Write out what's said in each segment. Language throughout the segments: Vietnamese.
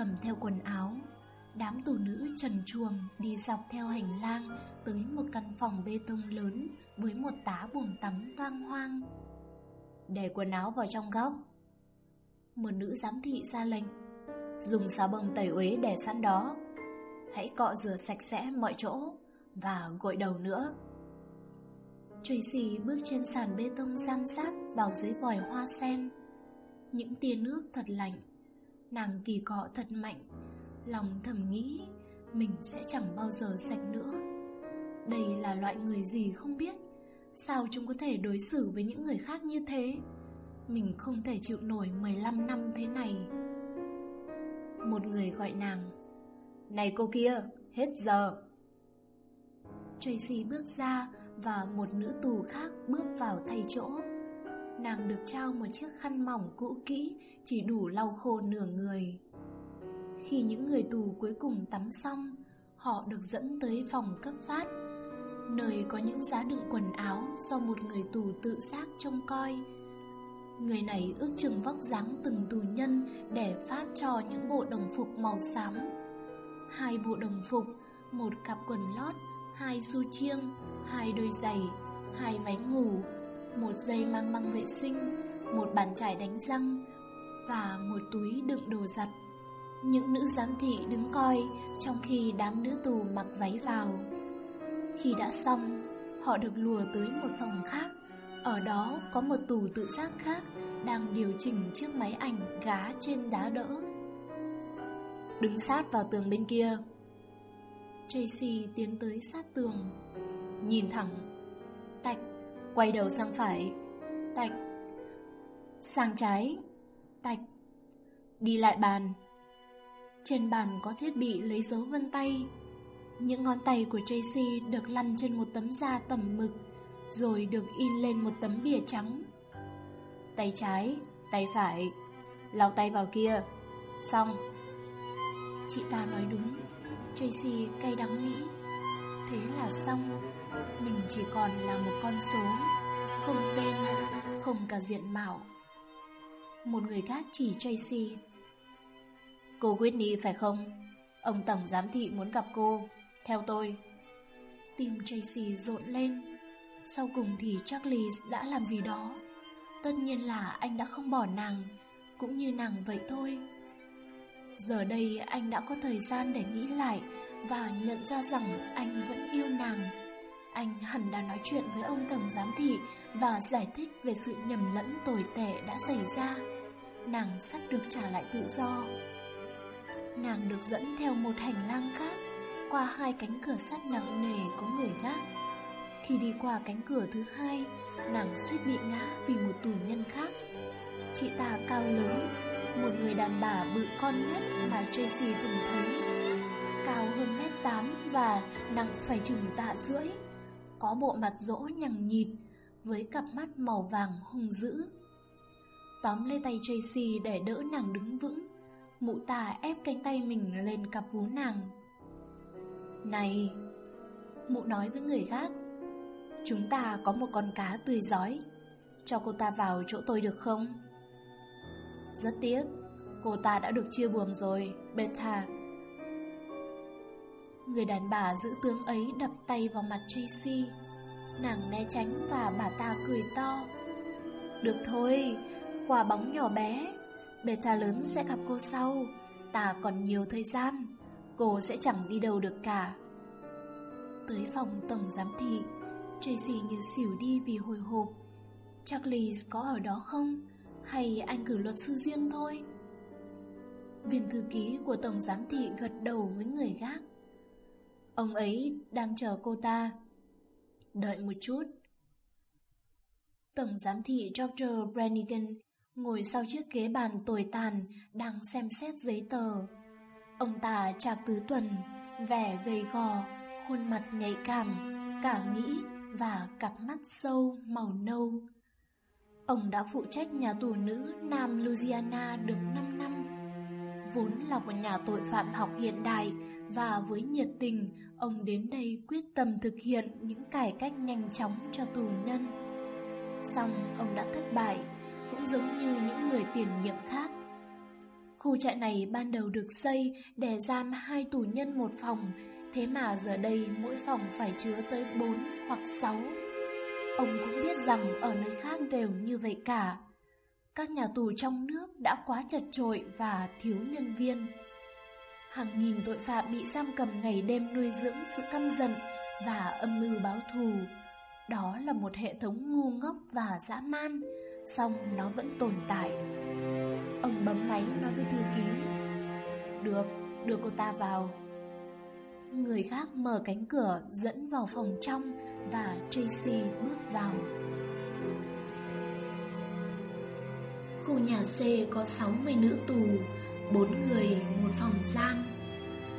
cầm theo quần áo Đám tù nữ trần chuồng đi dọc theo hành lang tới một căn phòng bê tông lớn với một tá buồng tắm toang hoang. Để quần áo vào trong góc. Một nữ giám thị ra lệnh, dùng xà bông tẩy uế để sẵn đó. Hãy cọ rửa sạch sẽ mọi chỗ và gội đầu nữa. Tracy bước trên sàn bê tông giam sát vào dưới vòi hoa sen. Những tia nước thật lạnh Nàng kỳ cọ thật mạnh. Lòng thầm nghĩ Mình sẽ chẳng bao giờ sạch nữa. Đây là loại người gì không biết? Sao chúng có thể đối xử với những người khác như thế? Mình không thể chịu nổi 15 năm thế này. Một người gọi nàng Này cô kia, hết giờ. Tracy bước ra Và một nữ tù khác bước vào thay chỗ. Nàng được trao một chiếc khăn mỏng cũ kỹ, Chỉ đủ lau khô nửa người. Khi những người tù cuối cùng tắm xong, Họ được dẫn tới phòng cấp phát, Nơi có những giá đựng quần áo Do một người tù tự giác trông coi. Người này ước chừng vóc dáng từng tù nhân Để phát cho những bộ đồng phục màu xám. Hai bộ đồng phục, Một cặp quần lót, Hai su chiêng, Hai đôi giày, Hai váy ngủ một dây mang măng vệ sinh, một bàn chải đánh răng và một túi đựng đồ giặt. Những nữ giám thị đứng coi trong khi đám nữ tù mặc váy vào. Khi đã xong, họ được lùa tới một phòng khác. Ở đó có một tù tự giác khác đang điều chỉnh chiếc máy ảnh gá trên đá đỡ. Đứng sát vào tường bên kia. Tracy tiến tới sát tường, nhìn thẳng, tạch Quay đầu sang phải. Tạch. Sang trái. Tạch. Đi lại bàn. Trên bàn có thiết bị lấy dấu vân tay. Những ngón tay của Tracy được lăn trên một tấm da tẩm mực, Rồi được in lên một tấm bìa trắng. Tay trái, Tay phải. Lau tay vào kia. Xong. Chị ta nói đúng. Tracy cay đắng nghĩ. Thế là xong mình chỉ còn là một con số, Không tên, Không cả diện mạo. Một người khác chỉ Tracy. Cô Whitney phải không? Ông Tổng Giám Thị muốn gặp cô. Theo tôi. Tim Tracy rộn lên. Sau cùng thì Charlie đã làm gì đó. Tất nhiên là anh đã không bỏ nàng, Cũng như nàng vậy thôi. Giờ đây anh đã có thời gian để nghĩ lại Và nhận ra rằng anh vẫn yêu nàng anh hẳn đã nói chuyện với ông tổng giám thị và giải thích về sự nhầm lẫn tồi tệ đã xảy ra. Nàng sắp được trả lại tự do. Nàng được dẫn theo một hành lang khác, qua hai cánh cửa sắt nặng nề có người gác. Khi đi qua cánh cửa thứ hai, nàng suýt bị ngã vì một tù nhân khác. Chị ta cao lớn, một người đàn bà bự con nhất mà Tracy từng thấy. Cao hơn mét tám và nặng phải chừng tạ rưỡi có bộ mặt rỗ nhằng nhịt với cặp mắt màu vàng hung dữ. Tóm lấy tay Tracy để đỡ nàng đứng vững, mụ ta ép cánh tay mình lên cặp vú nàng. Này, mụ nói với người khác, chúng ta có một con cá tươi giói, cho cô ta vào chỗ tôi được không? Rất tiếc, cô ta đã được chia buồm rồi, Beta. Người đàn bà giữ tướng ấy đập tay vào mặt Tracy. Nàng né tránh và bà ta cười to. Được thôi, quả bóng nhỏ bé. Beta lớn sẽ gặp cô sau. Ta còn nhiều thời gian. Cô sẽ chẳng đi đâu được cả. Tới phòng tổng giám thị Tracy như xỉu đi vì hồi hộp. Charlie có ở đó không? Hay anh cử luật sư riêng thôi? Viên thư ký của tổng giám thị gật đầu với người gác Ông ấy đang chờ cô ta. Đợi một chút. Tổng giám thị Dr. Brannigan ngồi sau chiếc ghế bàn tồi tàn đang xem xét giấy tờ. Ông ta trạc tứ tuần, vẻ gầy gò, khuôn mặt nhạy cảm, cả nghĩ và cặp mắt sâu màu nâu. Ông đã phụ trách nhà tù nữ Nam Louisiana được 5 năm. Vốn là một nhà tội phạm học hiện đại và với nhiệt tình, ông đến đây quyết tâm thực hiện những cải cách nhanh chóng cho tù nhân. Xong ông đã thất bại, cũng giống như những người tiền nhiệm khác. Khu trại này ban đầu được xây để giam hai tù nhân một phòng, thế mà giờ đây mỗi phòng phải chứa tới 4 hoặc 6. Ông cũng biết rằng ở nơi khác đều như vậy cả. Các nhà tù trong nước đã quá chật trội và thiếu nhân viên. Hàng nghìn tội phạm bị giam cầm ngày đêm nuôi dưỡng sự căm giận và âm mưu báo thù. Đó là một hệ thống ngu ngốc và dã man, song nó vẫn tồn tại. Ông bấm máy nói với thư ký Được, đưa cô ta vào Người khác mở cánh cửa dẫn vào phòng trong Và Tracy bước vào Khu nhà C có 60 nữ tù, bốn người, một phòng giam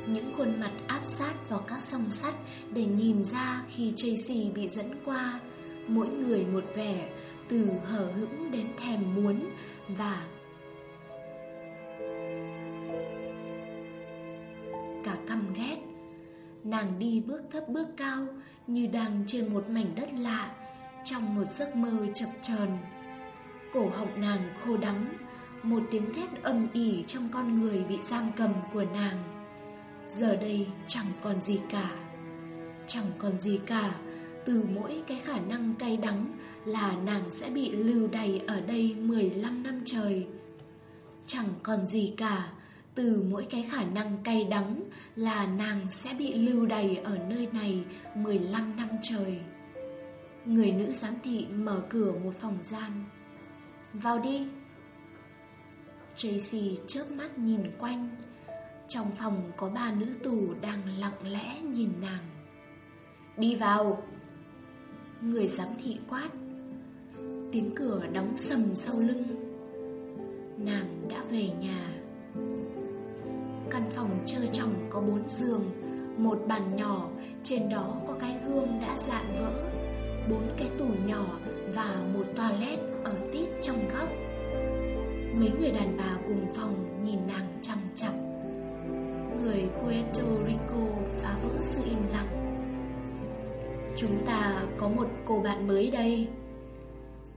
Những khuôn mặt áp sát vào các song sắt Để nhìn ra khi Tracy bị dẫn qua, Mỗi người một vẻ, Từ hở hững đến thèm muốn Và cả căm ghét. Nàng đi bước thấp bước cao như đang trên một mảnh đất lạ trong một giấc mơ chập chờn. Cổ họng nàng khô đắng, một tiếng thét âm ỉ trong con người bị giam cầm của nàng. Giờ đây chẳng còn gì cả. Chẳng còn gì cả, từ mỗi cái khả năng cay đắng là nàng sẽ bị lưu đày ở đây 15 năm trời. Chẳng còn gì cả, từ mỗi cái khả năng cay đắng là nàng sẽ bị lưu đày ở nơi này 15 năm trời. Người nữ giám thị mở cửa một phòng giam. Vào đi. Tracy chớp mắt nhìn quanh. Trong phòng có ba nữ tù đang lặng lẽ nhìn nàng. Đi vào. Người giám thị quát. Tiếng cửa đóng sầm sau lưng. Nàng đã về nhà. Căn phòng trơ tròng có bốn giường, Một bàn nhỏ, Trên đó có cái gương đã dạn vỡ Bốn cái tủ nhỏ và một toilet ở tít trong góc. Mấy người đàn bà cùng phòng Nhìn nàng chăm chăm Người Puerto Rico phá vỡ sự im lặng. Chúng ta có một cô bạn mới đây.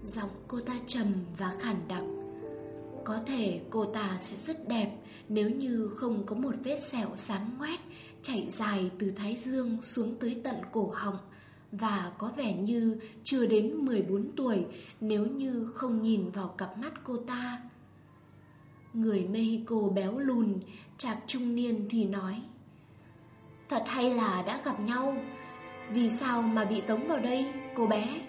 Giọng cô ta trầm và khản đặc. Có thể cô ta sẽ rất đẹp nếu như không có một vết sẹo sáng ngoét chảy dài từ thái dương xuống tới tận cổ họng và có vẻ như chưa đến 14 tuổi nếu như không nhìn vào cặp mắt cô ta. Người Mexico béo lùn, chạc trung niên thì nói Thật hay là đã gặp nhau Vì sao mà bị tống vào đây, cô bé?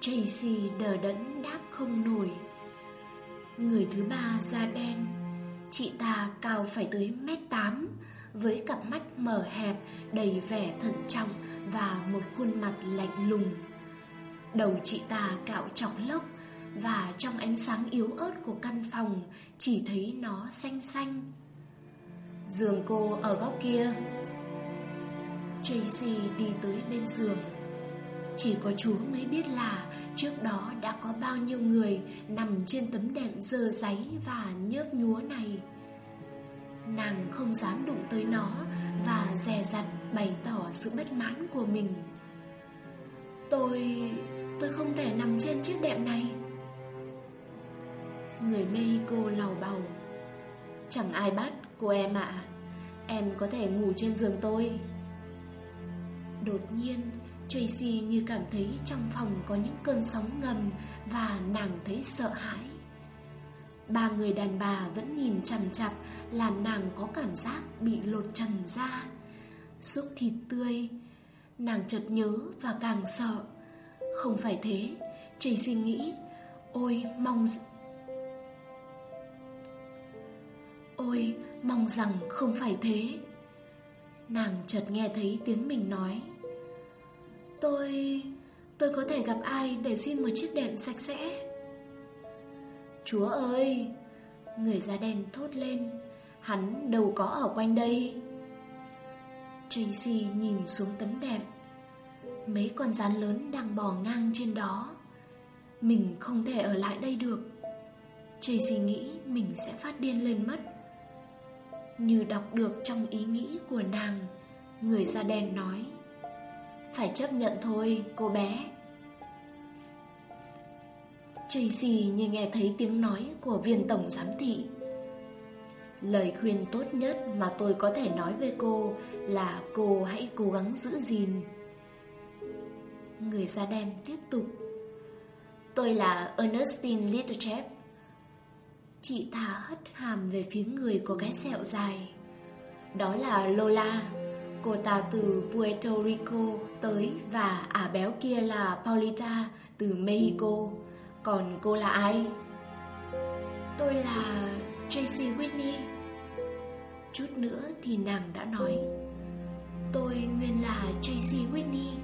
Tracy đờ đẫn đáp không nổi Người thứ ba da đen Chị ta cao phải tới mét tám với cặp mắt mở hẹp, Đầy vẻ thận trọng Và một khuôn mặt lạnh lùng. Đầu chị ta cạo trọng lốc Và trong ánh sáng yếu ớt của căn phòng Chỉ thấy nó xanh xanh. Giường cô ở góc kia. Tracy đi tới bên giường. Chỉ có Chúa mới biết là trước đó đã có bao nhiêu người nằm trên tấm đệm dơ giấy và nhớp nhúa này. Nàng không dám đụng tới nó và dè dặt bày tỏ sự bất mãn của mình. Tôi... tôi không thể nằm trên chiếc đệm này. Người Mexico lầu bầu. Chẳng ai bắt cô em ạ. Em có thể ngủ trên giường tôi. Đột nhiên, Tracy như cảm thấy trong phòng có những cơn sóng ngầm và nàng thấy sợ hãi. Ba người đàn bà vẫn nhìn chằm chặp làm nàng có cảm giác bị lột trần ra. Xúc thịt tươi, nàng chợt nhớ và càng sợ. Không phải thế, Tracy nghĩ, ôi mong... Ôi, mong rằng không phải thế. Nàng chợt nghe thấy tiếng mình nói Tôi... tôi có thể gặp ai để xin một chiếc đệm sạch sẽ? Chúa ơi! Người da đen thốt lên. Hắn đâu có ở quanh đây Tracy nhìn xuống tấm đệm, Mấy con rắn lớn đang bò ngang trên đó Mình không thể ở lại đây được Tracy nghĩ mình sẽ phát điên lên mất Như đọc được trong ý nghĩ của nàng, Người da đen nói, Phải chấp nhận thôi, cô bé Tracy như nghe thấy tiếng nói của viên tổng giám thị Lời khuyên tốt nhất mà tôi có thể nói với cô là cô hãy cố gắng giữ gìn. Người da đen tiếp tục. Tôi là Ernestine Littlechap. Chị thả hất hàm về phía người có cái sẹo dài. Đó là Lola. Cô ta từ Puerto Rico tới và ả béo kia là Paulita từ Mexico. Còn cô là ai? Tôi là Tracy Whitney. Chút nữa thì nàng đã nói, Tôi nguyên là Tracy Whitney